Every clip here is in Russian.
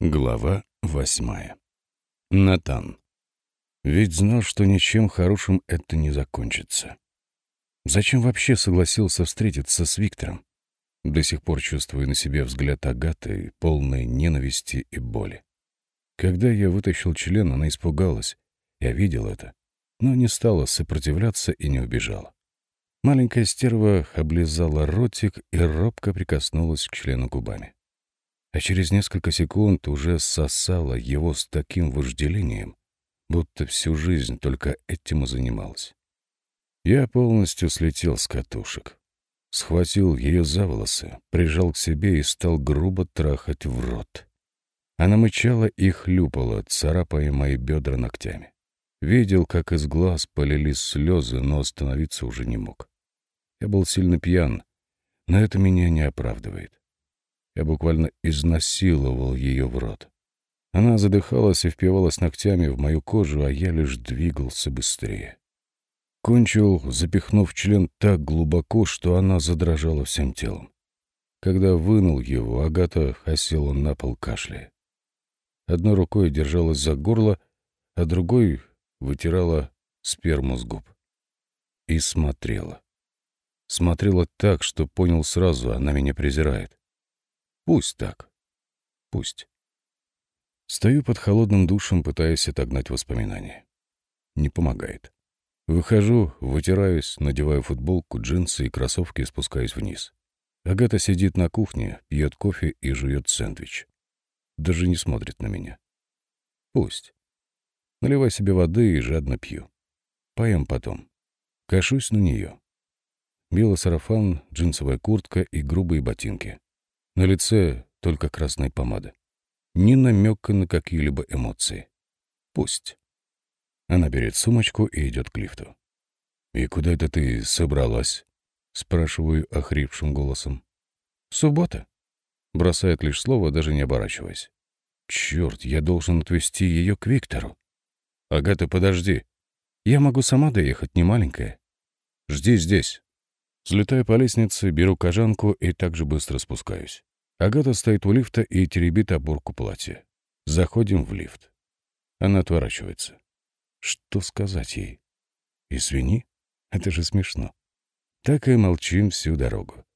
Глава восьмая. Натан. Ведь знал, что ничем хорошим это не закончится. Зачем вообще согласился встретиться с Виктором? До сих пор чувствую на себе взгляд Агаты, полной ненависти и боли. Когда я вытащил член, она испугалась. Я видел это, но не стала сопротивляться и не убежала. Маленькая стерва облизала ротик и робко прикоснулась к члену губами а через несколько секунд уже сосала его с таким вожделением, будто всю жизнь только этим и занималась. Я полностью слетел с катушек. Схватил ее за волосы, прижал к себе и стал грубо трахать в рот. Она мычала и хлюпала, царапая мои бедра ногтями. Видел, как из глаз полились слезы, но остановиться уже не мог. Я был сильно пьян, но это меня не оправдывает. Я буквально изнасиловал ее в рот. Она задыхалась и впивалась ногтями в мою кожу, а я лишь двигался быстрее. Кончил, запихнув член так глубоко, что она задрожала всем телом. Когда вынул его, Агата осела на пол кашляя. Одной рукой держалась за горло, а другой вытирала сперму с губ. И смотрела. Смотрела так, что понял сразу, она меня презирает. Пусть так. Пусть. Стою под холодным душем, пытаясь отогнать воспоминания. Не помогает. Выхожу, вытираюсь, надеваю футболку, джинсы и кроссовки и спускаюсь вниз. Агата сидит на кухне, пьет кофе и жует сэндвич. Даже не смотрит на меня. Пусть. Наливай себе воды и жадно пью. Поем потом. Кашусь на нее. Белый сарафан, джинсовая куртка и грубые ботинки. На лице только красная помада. Ни намека на какие-либо эмоции. Пусть. Она берет сумочку и идет к лифту. «И куда это ты собралась?» — спрашиваю охрипшим голосом. «Суббота», — бросает лишь слово, даже не оборачиваясь. «Черт, я должен отвезти ее к Виктору». «Агата, подожди. Я могу сама доехать, не маленькая. Жди здесь». Взлетаю по лестнице, беру кожанку и также быстро спускаюсь. Агата стоит у лифта и теребит оборку платья. Заходим в лифт. Она отворачивается. Что сказать ей? Извини, это же смешно. Так и молчим всю дорогу.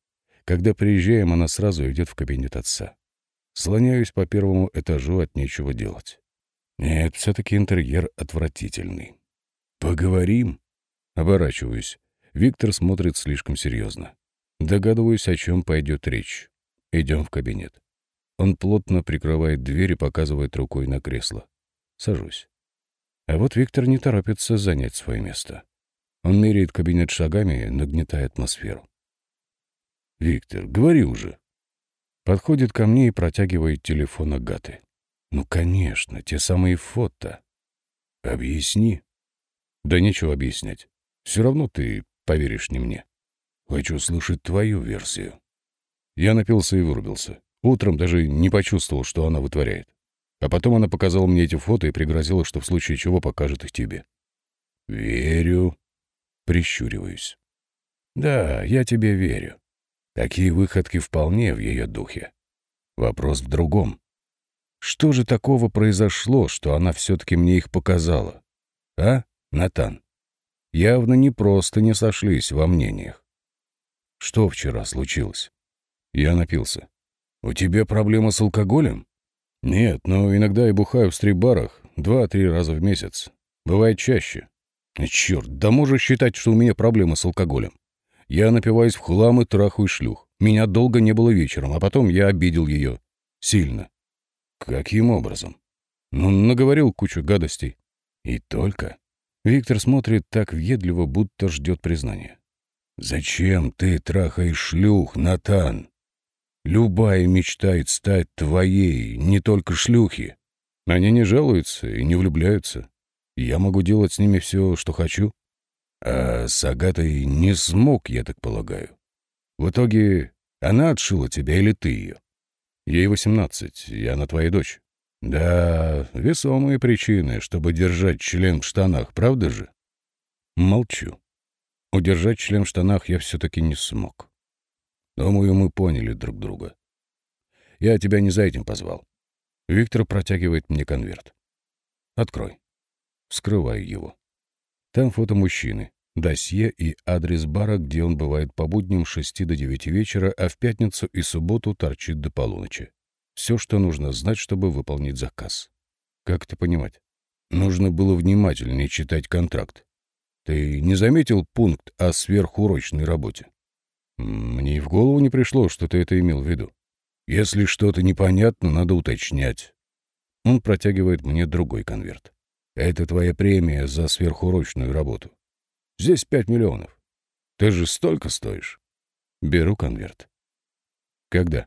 Когда приезжаем, она сразу идет в кабинет отца. Слоняюсь по первому этажу от нечего делать. Нет, все-таки интерьер отвратительный. Поговорим. Оборачиваюсь. Виктор смотрит слишком серьезно. Догадываюсь, о чем пойдет речь. Идем в кабинет. Он плотно прикрывает дверь и показывает рукой на кресло. Сажусь. А вот Виктор не торопится занять свое место. Он меряет кабинет шагами, нагнетая атмосферу. «Виктор, говори уже». Подходит ко мне и протягивает телефон Агаты. «Ну, конечно, те самые фото». «Объясни». «Да нечего объяснять. Все равно ты поверишь не мне. Хочу слышать твою версию». Я напился и вырубился. Утром даже не почувствовал, что она вытворяет. А потом она показала мне эти фото и пригрозила, что в случае чего покажет их тебе. «Верю». Прищуриваюсь. «Да, я тебе верю. Такие выходки вполне в ее духе. Вопрос в другом. Что же такого произошло, что она все-таки мне их показала? А, Натан? Явно не просто не сошлись во мнениях. Что вчера случилось? Я напился. «У тебя проблема с алкоголем?» «Нет, но иногда я бухаю в стрип-барах два-три раза в месяц. Бывает чаще». «Черт, да можешь считать, что у меня проблема с алкоголем. Я напиваюсь в хлам и трахаю шлюх. Меня долго не было вечером, а потом я обидел ее. Сильно». «Каким образом?» «Ну, наговорил кучу гадостей». «И только?» Виктор смотрит так въедливо, будто ждет признания. «Зачем ты трахаешь шлюх, Натан?» Любая мечтает стать твоей, не только шлюхи. Они не жалуются и не влюбляются. Я могу делать с ними все, что хочу. А с Агатой не смог, я так полагаю. В итоге она отшила тебя или ты ее? Ей восемнадцать, и она твоя дочь. Да, весомые причины, чтобы держать член в штанах, правда же? Молчу. Удержать член в штанах я все-таки не смог. Думаю, мы поняли друг друга. Я тебя не за этим позвал. Виктор протягивает мне конверт. Открой. Вскрываю его. Там фото мужчины, досье и адрес бара, где он бывает по будням с 6 до 9 вечера, а в пятницу и субботу торчит до полуночи. Все, что нужно знать, чтобы выполнить заказ. Как это понимать? Нужно было внимательнее читать контракт. Ты не заметил пункт о сверхурочной работе? Мне и в голову не пришло, что ты это имел в виду. Если что-то непонятно, надо уточнять. Он протягивает мне другой конверт. Это твоя премия за сверхурочную работу. Здесь пять миллионов. Ты же столько стоишь. Беру конверт. Когда?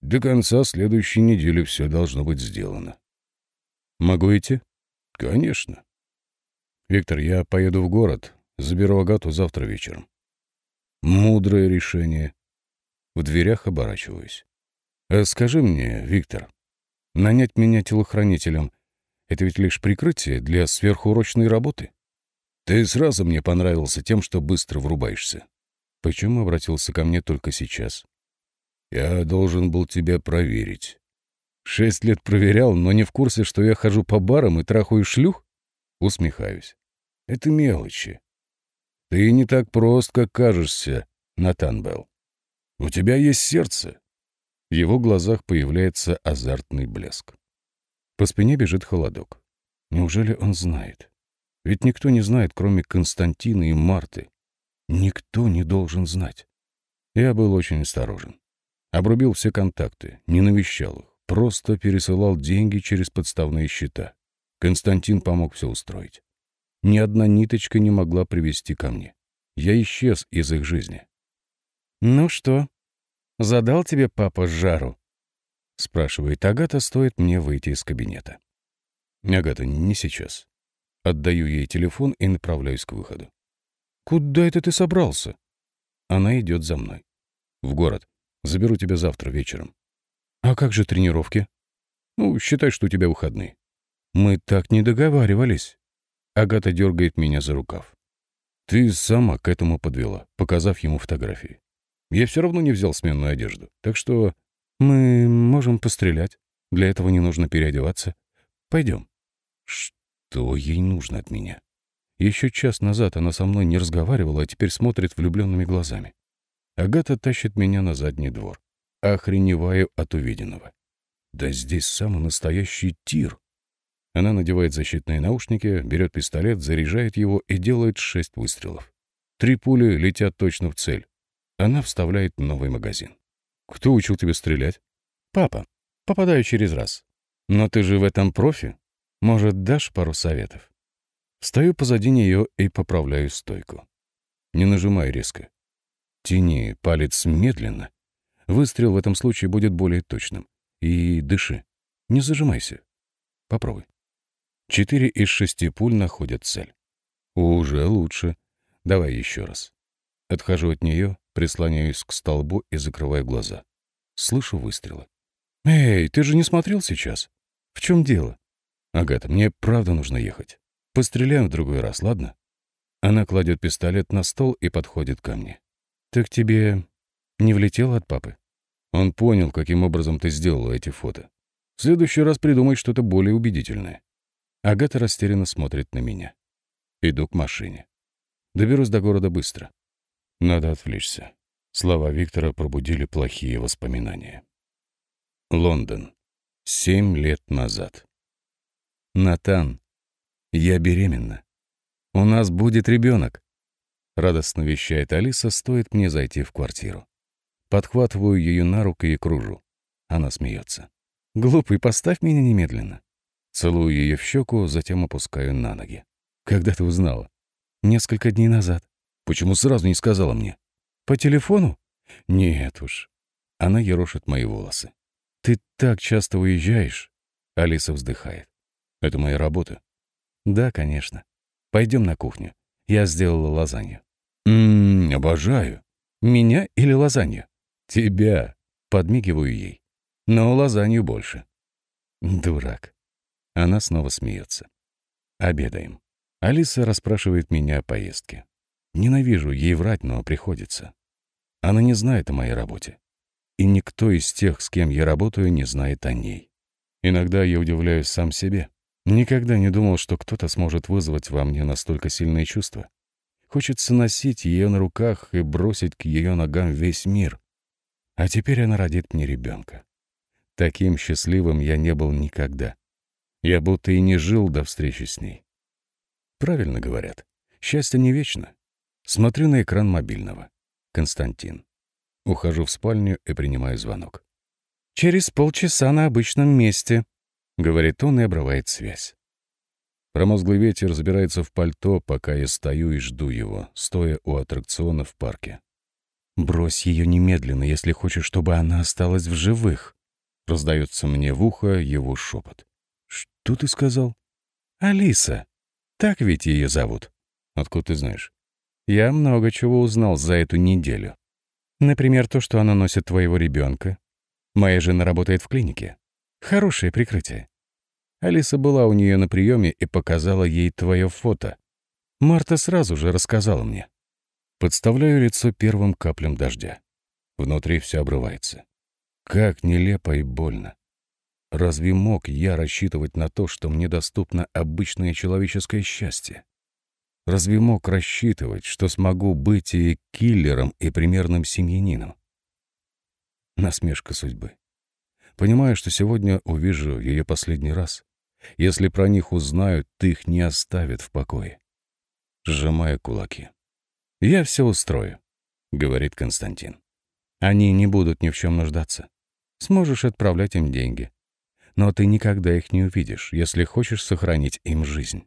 До конца следующей недели все должно быть сделано. Могу идти? Конечно. Виктор, я поеду в город, заберу Агату завтра вечером. Мудрое решение. В дверях оборачиваюсь. А скажи мне, Виктор, нанять меня телохранителем — это ведь лишь прикрытие для сверхурочной работы? Ты сразу мне понравился тем, что быстро врубаешься. Почему обратился ко мне только сейчас? Я должен был тебя проверить. Шесть лет проверял, но не в курсе, что я хожу по барам и трахаю шлюх? Усмехаюсь. Это мелочи. Ты не так прост, как кажешься, Натан Белл. У тебя есть сердце. В его глазах появляется азартный блеск. По спине бежит холодок. Неужели он знает? Ведь никто не знает, кроме Константина и Марты. Никто не должен знать. Я был очень осторожен. Обрубил все контакты, не навещал их, просто пересылал деньги через подставные счета. Константин помог все устроить. Ни одна ниточка не могла привести ко мне. Я исчез из их жизни. «Ну что, задал тебе папа жару?» — спрашивает Агата, стоит мне выйти из кабинета. «Агата, не сейчас. Отдаю ей телефон и направляюсь к выходу. «Куда это ты собрался?» Она идет за мной. «В город. Заберу тебя завтра вечером». «А как же тренировки?» «Ну, считай, что у тебя выходные». «Мы так не договаривались». Агата дергает меня за рукав. «Ты сама к этому подвела, показав ему фотографии. Я все равно не взял сменную одежду, так что мы можем пострелять. Для этого не нужно переодеваться. Пойдем». Что ей нужно от меня? Еще час назад она со мной не разговаривала, а теперь смотрит влюбленными глазами. Агата тащит меня на задний двор. Охреневаю от увиденного. Да здесь самый настоящий тир. Она надевает защитные наушники, берет пистолет, заряжает его и делает шесть выстрелов. Три пули летят точно в цель. Она вставляет новый магазин. «Кто учил тебя стрелять?» «Папа. Попадаю через раз. Но ты же в этом профи. Может, дашь пару советов? Стою позади нее и поправляю стойку. Не нажимай резко. Тяни палец медленно. Выстрел в этом случае будет более точным. И дыши. Не зажимайся. Попробуй. Четыре из шести пуль находят цель. Уже лучше. Давай еще раз. Отхожу от нее, прислоняюсь к столбу и закрываю глаза. Слышу выстрелы. «Эй, ты же не смотрел сейчас? В чем дело?» «Агата, мне правда нужно ехать. Постреляем в другой раз, ладно?» Она кладет пистолет на стол и подходит ко мне. «Так тебе не влетело от папы?» Он понял, каким образом ты сделала эти фото. В следующий раз придумай что-то более убедительное. Агата растерянно смотрит на меня. Иду к машине. Доберусь до города быстро. Надо отвлечься. Слова Виктора пробудили плохие воспоминания. Лондон. Семь лет назад. «Натан, я беременна. У нас будет ребенок», — радостно вещает Алиса, стоит мне зайти в квартиру. Подхватываю ее на руку и кружу. Она смеется. «Глупый, поставь меня немедленно». Целую ее в щеку, затем опускаю на ноги. «Когда ты узнала?» «Несколько дней назад». «Почему сразу не сказала мне?» «По телефону?» «Нет уж». Она ерошит мои волосы. «Ты так часто уезжаешь?» Алиса вздыхает. Это моя работа. Да, конечно. Пойдем на кухню. Я сделала лазанью. Ммм, обожаю. Меня или лазанью? Тебя. Подмигиваю ей. Но лазанью больше. Дурак. Она снова смеется. Обедаем. Алиса расспрашивает меня о поездке. Ненавижу ей врать, но приходится. Она не знает о моей работе. И никто из тех, с кем я работаю, не знает о ней. Иногда я удивляюсь сам себе. Никогда не думал, что кто-то сможет вызвать во мне настолько сильные чувства. Хочется носить ее на руках и бросить к ее ногам весь мир. А теперь она родит мне ребенка. Таким счастливым я не был никогда. Я будто и не жил до встречи с ней. Правильно говорят. Счастье не вечно. Смотрю на экран мобильного. Константин. Ухожу в спальню и принимаю звонок. «Через полчаса на обычном месте», — говорит он и обрывает связь. Промозглый ветер забирается в пальто, пока я стою и жду его, стоя у аттракциона в парке. «Брось ее немедленно, если хочешь, чтобы она осталась в живых», — раздается мне в ухо его шепот. «Что ты сказал?» «Алиса. Так ведь ее зовут». «Откуда ты знаешь?» «Я много чего узнал за эту неделю. Например, то, что она носит твоего ребенка. Моя жена работает в клинике. Хорошее прикрытие. Алиса была у нее на приеме и показала ей твое фото. Марта сразу же рассказала мне. Подставляю лицо первым каплям дождя. Внутри все обрывается. Как нелепо и больно. Разве мог я рассчитывать на то, что мне доступно обычное человеческое счастье? Разве мог рассчитывать, что смогу быть и киллером, и примерным семьянином? Насмешка судьбы. Понимаю, что сегодня увижу ее последний раз. Если про них узнают, ты их не оставят в покое. Сжимая кулаки. «Я все устрою», — говорит Константин. «Они не будут ни в чем нуждаться. Сможешь отправлять им деньги. Но ты никогда их не увидишь, если хочешь сохранить им жизнь».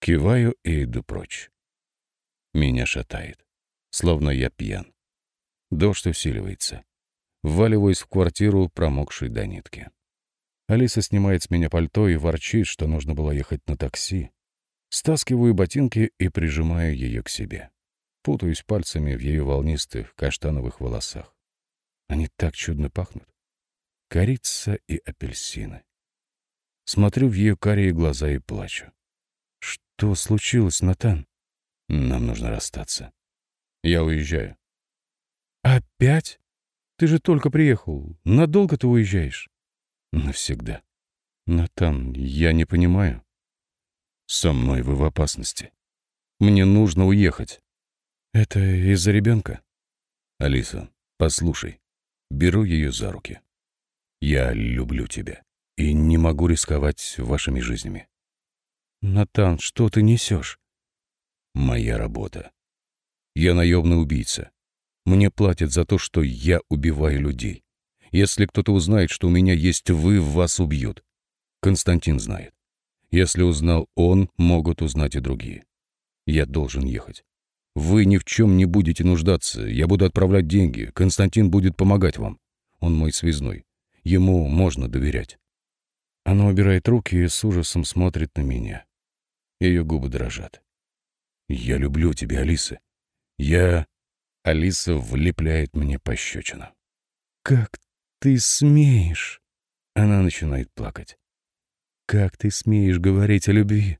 Киваю и иду прочь. Меня шатает, словно я пьян. Дождь усиливается. Вваливаюсь в квартиру, промокшей до нитки. Алиса снимает с меня пальто и ворчит, что нужно было ехать на такси. Стаскиваю ботинки и прижимаю ее к себе. Путаюсь пальцами в ее волнистых каштановых волосах. Они так чудно пахнут. Корица и апельсины. Смотрю в ее карие глаза и плачу. Что случилось, Натан? Нам нужно расстаться. Я уезжаю. Опять? Ты же только приехал. Надолго ты уезжаешь? Навсегда. Натан, я не понимаю. Со мной вы в опасности. Мне нужно уехать. Это из-за ребенка? Алиса, послушай. Беру ее за руки. Я люблю тебя и не могу рисковать вашими жизнями. Натан, что ты несешь? Моя работа. Я наемный убийца. Мне платят за то, что я убиваю людей. Если кто-то узнает, что у меня есть вы, вас убьют. Константин знает. Если узнал он, могут узнать и другие. Я должен ехать. Вы ни в чем не будете нуждаться. Я буду отправлять деньги. Константин будет помогать вам. Он мой связной. Ему можно доверять. Она убирает руки и с ужасом смотрит на меня. Ее губы дрожат. «Я люблю тебя, Алиса. Я...» Алиса влепляет мне пощечину. «Как ты смеешь?» Она начинает плакать. «Как ты смеешь говорить о любви?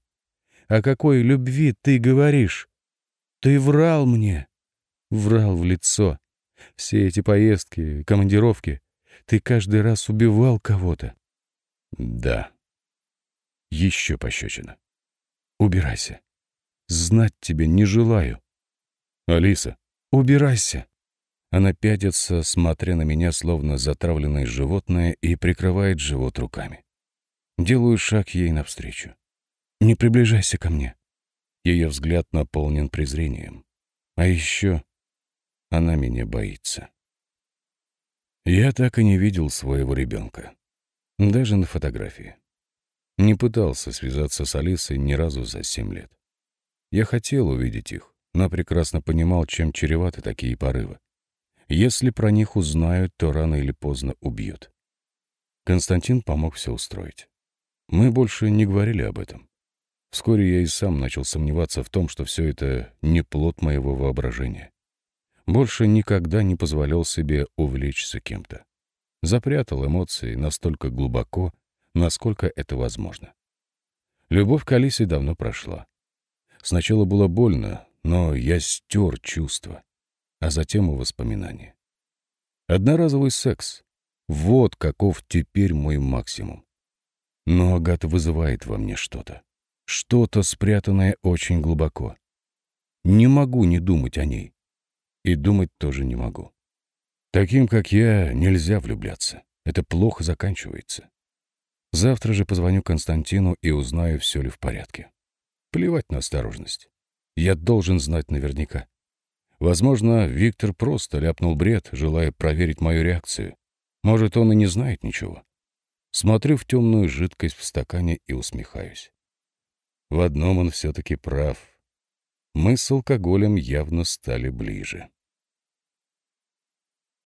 О какой любви ты говоришь? Ты врал мне!» Врал в лицо. Все эти поездки, командировки. Ты каждый раз убивал кого-то. Да. Еще пощечина. Убирайся. Знать тебя не желаю. Алиса, убирайся. Она пятится, смотря на меня, словно затравленное животное, и прикрывает живот руками. Делаю шаг ей навстречу. «Не приближайся ко мне». Ее взгляд наполнен презрением. А еще она меня боится. Я так и не видел своего ребенка. Даже на фотографии. Не пытался связаться с Алисой ни разу за семь лет. Я хотел увидеть их, но прекрасно понимал, чем чреваты такие порывы. Если про них узнают, то рано или поздно убьют. Константин помог все устроить. Мы больше не говорили об этом. Вскоре я и сам начал сомневаться в том, что все это не плод моего воображения. Больше никогда не позволял себе увлечься кем-то. Запрятал эмоции настолько глубоко, насколько это возможно. Любовь к Алисе давно прошла. Сначала было больно, но я стер чувства а затем и воспоминания. Одноразовый секс. Вот каков теперь мой максимум. Но Агата вызывает во мне что-то. Что-то, спрятанное очень глубоко. Не могу не думать о ней. И думать тоже не могу. Таким, как я, нельзя влюбляться. Это плохо заканчивается. Завтра же позвоню Константину и узнаю, все ли в порядке. Плевать на осторожность. Я должен знать наверняка. Возможно, Виктор просто ляпнул бред, желая проверить мою реакцию. Может, он и не знает ничего. Смотрю в темную жидкость в стакане и усмехаюсь. В одном он все-таки прав. Мы с алкоголем явно стали ближе.